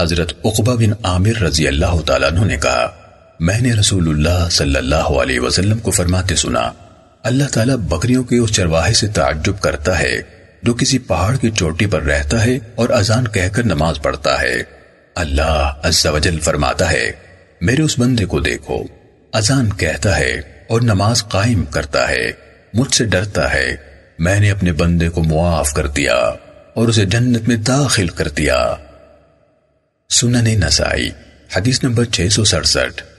حضرت عقبہ بن عامر رضی اللہ تعالیٰ عنہ نے کہا، میں نے رسول اللہ صلی اللہ علیہ وسلم کو فرماتے سنا، اللہ تعالیٰ بکریوں کے اس چرواہے سے تعجب کرتا ہے جو کسی پہاڑ کی چوٹی پر رہتا ہے اور اذان کہہ کر نماز پڑھتا ہے۔ اللہ عز و جل فرماتا ہے، میرے اس بندے کو دیکھو، اذان کہتا ہے اور نماز قائم کرتا ہے، مجھ سے ڈرتا ہے۔ میں نے اپنے بندے کو معاف کر دیا اور اسے جنت میں داخل کر دیا۔ سنن نسائی حدیث نمبر 667